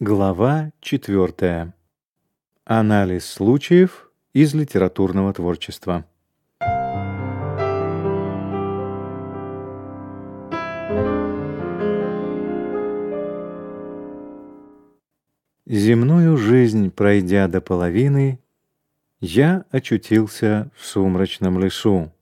Глава 4. Анализ случаев из литературного творчества. Земную жизнь пройдя до половины, я очутился в сумрачном лесу,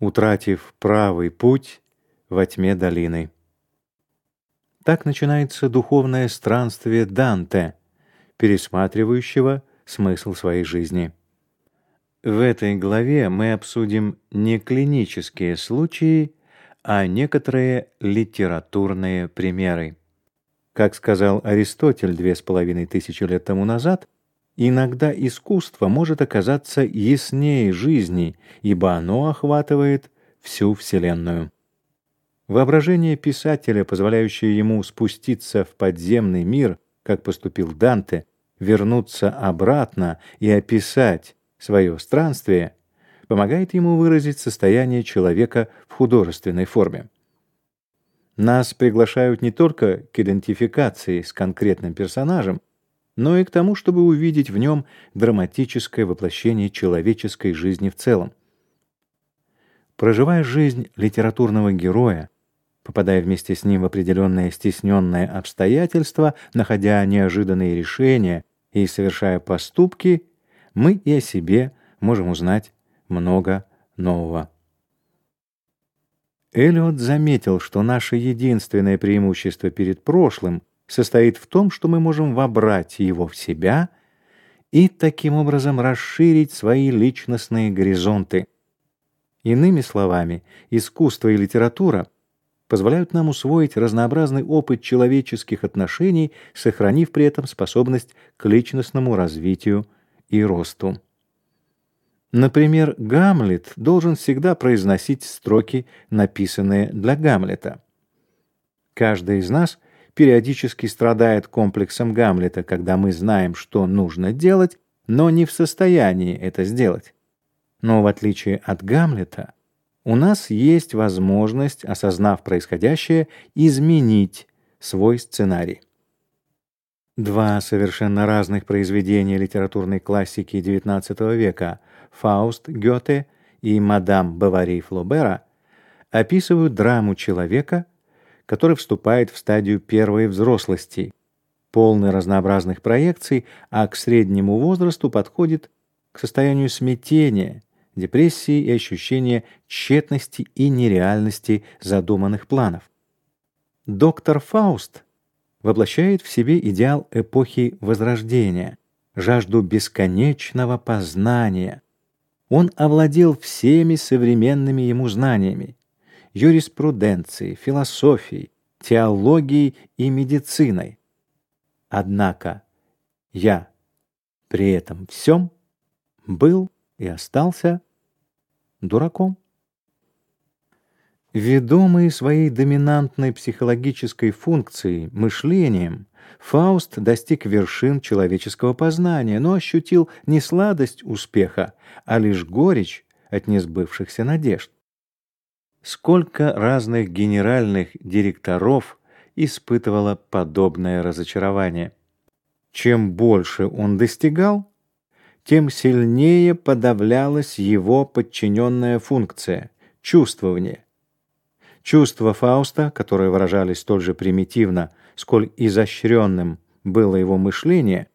утратив правый путь во тьме долины. Так начинается духовное странствие Данте, пересматривающего смысл своей жизни. В этой главе мы обсудим не клинические случаи, а некоторые литературные примеры. Как сказал Аристотель две с половиной тысячи лет тому назад, иногда искусство может оказаться яснее жизни, ибо оно охватывает всю Вселенную. Воображение писателя, позволяющее ему спуститься в подземный мир, как поступил Данте, вернуться обратно и описать свое странствие, помогает ему выразить состояние человека в художественной форме. Нас приглашают не только к идентификации с конкретным персонажем, но и к тому, чтобы увидеть в нем драматическое воплощение человеческой жизни в целом. Проживая жизнь литературного героя, попадая вместе с ним в определенные стесненные обстоятельства, находя неожиданные решения и совершая поступки, мы и о себе можем узнать много нового. Эллиот заметил, что наше единственное преимущество перед прошлым состоит в том, что мы можем вобрать его в себя и таким образом расширить свои личностные горизонты. Иными словами, искусство и литература позволяют нам усвоить разнообразный опыт человеческих отношений, сохранив при этом способность к личностному развитию и росту. Например, Гамлет должен всегда произносить строки, написанные для Гамлета. Каждый из нас периодически страдает комплексом Гамлета, когда мы знаем, что нужно делать, но не в состоянии это сделать. Но в отличие от Гамлета, у нас есть возможность, осознав происходящее, изменить свой сценарий. Два совершенно разных произведения литературной классики XIX века «Фауст» Гёте и «Мадам Бавари» Флобера описывают драму человека, который вступает в стадию первой взрослости, полный разнообразных проекций, а к среднему возрасту подходит к состоянию смятения, депрессии и ощущение тщетности и нереальности задуманных планов. Доктор Фауст воплощает в себе идеал эпохи Возрождения, жажду бесконечного познания. Он овладел всеми современными ему знаниями: юриспруденцией, философией, теологией и медициной. Однако я при этом всем был и остался дураком. Ведомый своей доминантной психологической функцией, мышлением, Фауст достиг вершин человеческого познания, но ощутил не сладость успеха, а лишь горечь от несбывшихся надежд. Сколько разных генеральных директоров испытывало подобное разочарование. Чем больше он достигал, тем сильнее подавлялась его подчиненная функция чувствование. Чувства Фауста, которые выражались столь же примитивно, сколь изощренным было его мышление,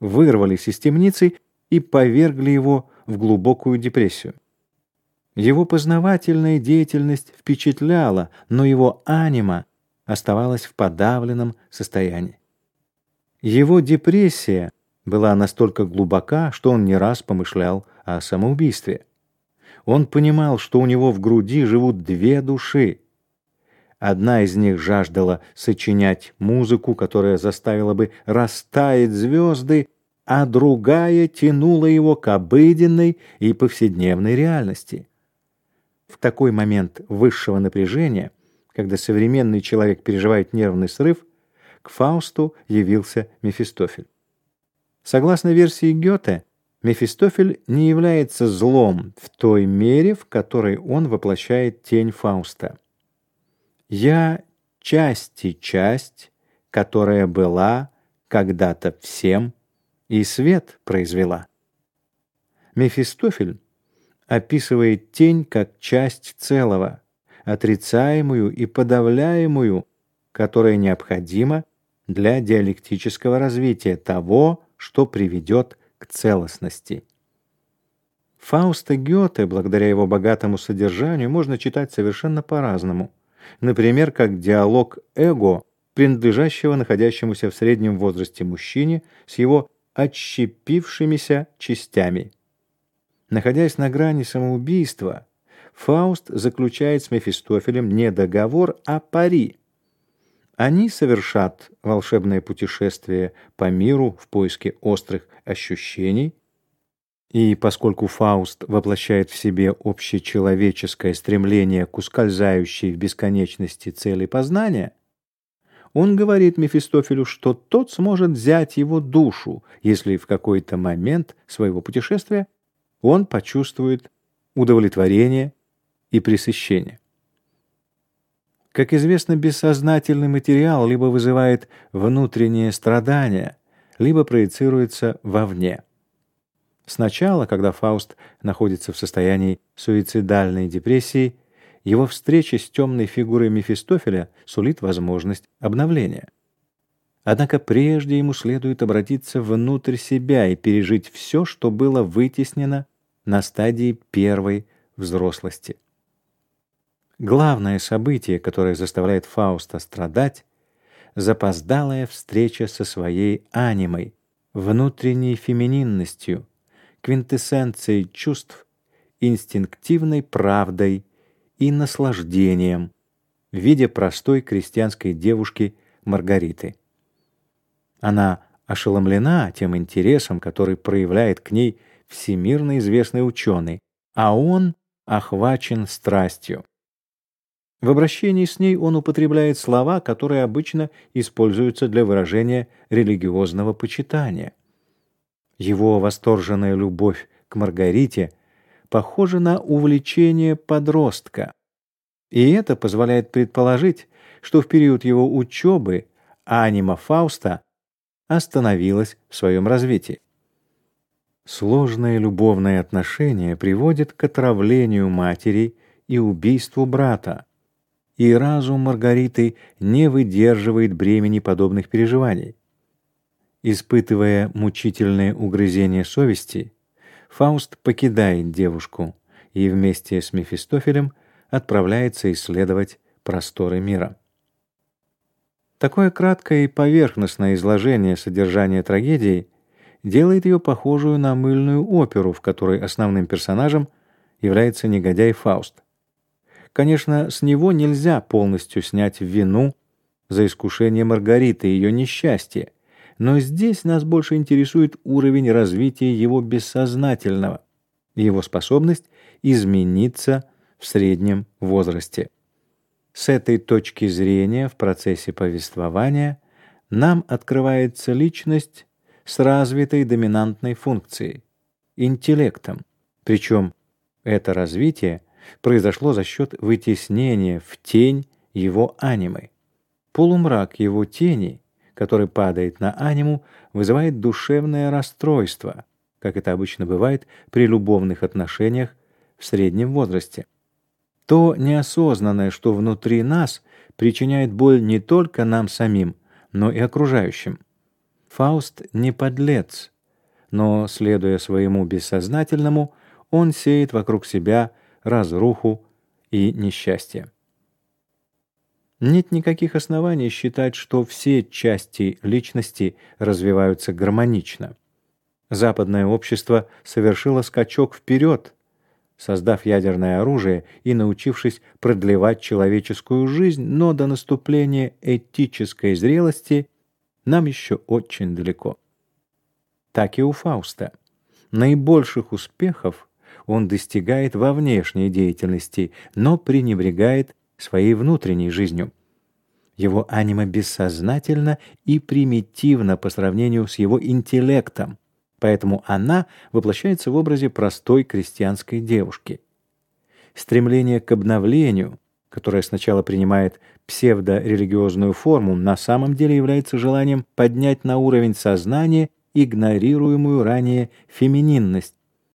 вырвались из темницы и повергли его в глубокую депрессию. Его познавательная деятельность впечатляла, но его анима оставалась в подавленном состоянии. Его депрессия была настолько глубока, что он не раз помышлял о самоубийстве. Он понимал, что у него в груди живут две души. Одна из них жаждала сочинять музыку, которая заставила бы растаять звезды, а другая тянула его к обыденной и повседневной реальности. В такой момент высшего напряжения, когда современный человек переживает нервный срыв, к Фаусту явился Мефистофель. Согласно версии Гёте, Мефистофель не является злом в той мере, в которой он воплощает тень Фауста. «Я части часть, которая была, когда-то всем и свет произвела. Мефистофель описывает тень как часть целого, отрицаемую и подавляемую, которая необходима для диалектического развития того, что приведет к целостности. Фауста Гёте, благодаря его богатому содержанию, можно читать совершенно по-разному. Например, как диалог эго, принадлежащего находящемуся в среднем возрасте мужчине с его отщепившимися частями. Находясь на грани самоубийства, Фауст заключает с Мефистофелем не договор, а пари. Они совершат волшебное путешествие по миру в поиске острых ощущений, и поскольку Фауст воплощает в себе общечеловеческое стремление к ускользающей в бесконечности цели познания, он говорит Мефистофелю, что тот сможет взять его душу, если в какой-то момент своего путешествия он почувствует удовлетворение и пресыщение. Как известно, бессознательный материал либо вызывает внутреннее страдание, либо проецируется вовне. Сначала, когда Фауст находится в состоянии суицидальной депрессии, его встреча с темной фигурой Мефистофеля сулит возможность обновления. Однако прежде ему следует обратиться внутрь себя и пережить все, что было вытеснено на стадии первой взрослости. Главное событие, которое заставляет Фауста страдать, запоздалая встреча со своей анимой, внутренней фемининностью, квинтэссенцией чувств, инстинктивной правдой и наслаждением в виде простой крестьянской девушки Маргариты. Она ошеломлена тем интересом, который проявляет к ней всемирно известный ученый, а он охвачен страстью. В обращении с ней он употребляет слова, которые обычно используются для выражения религиозного почитания. Его восторженная любовь к Маргарите похожа на увлечение подростка. И это позволяет предположить, что в период его учебы анима Фауста остановилась в своем развитии. Сложные любовные отношения приводят к отравлению матери и убийству брата и разум Маргариты не выдерживает бремени подобных переживаний. Испытывая мучительное угрызение совести, Фауст покидает девушку и вместе с Мефистофелем отправляется исследовать просторы мира. Такое краткое и поверхностное изложение содержания трагедии делает ее похожую на мыльную оперу, в которой основным персонажем является негодяй Фауст. Конечно, с него нельзя полностью снять вину за искушение Маргариты и ее несчастье, но здесь нас больше интересует уровень развития его бессознательного, его способность измениться в среднем возрасте. С этой точки зрения в процессе повествования нам открывается личность с развитой доминантной функцией интеллектом. Причем это развитие произошло за счет вытеснения в тень его анимы. Полумрак его тени, который падает на аниму, вызывает душевное расстройство, как это обычно бывает при любовных отношениях в среднем возрасте. То неосознанное, что внутри нас, причиняет боль не только нам самим, но и окружающим. Фауст не подлец, но следуя своему бессознательному, он сеет вокруг себя разруху и несчастье. Нет никаких оснований считать, что все части личности развиваются гармонично. Западное общество совершило скачок вперед, создав ядерное оружие и научившись продлевать человеческую жизнь, но до наступления этической зрелости нам еще очень далеко. Так и у Фауста. Наибольших успехов он достигает во внешней деятельности, но пренебрегает своей внутренней жизнью. Его анима бессознательно и примитивно по сравнению с его интеллектом, поэтому она воплощается в образе простой крестьянской девушки. Стремление к обновлению, которое сначала принимает псевдорелигиозную форму, на самом деле является желанием поднять на уровень сознания игнорируемую ранее фемининность,